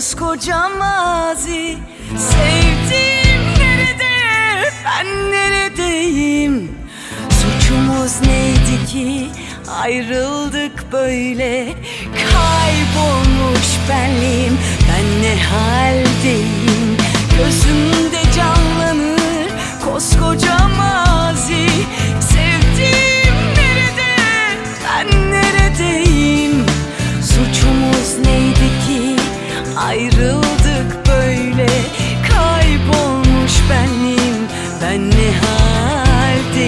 koskoca mazi. Sevdiğim nerede? Ben neredeyim? Suçumuz neydi ki? Ayrıldık böyle. Kaybolmuş benliğim. Ben ne haldeyim? Gözümde halde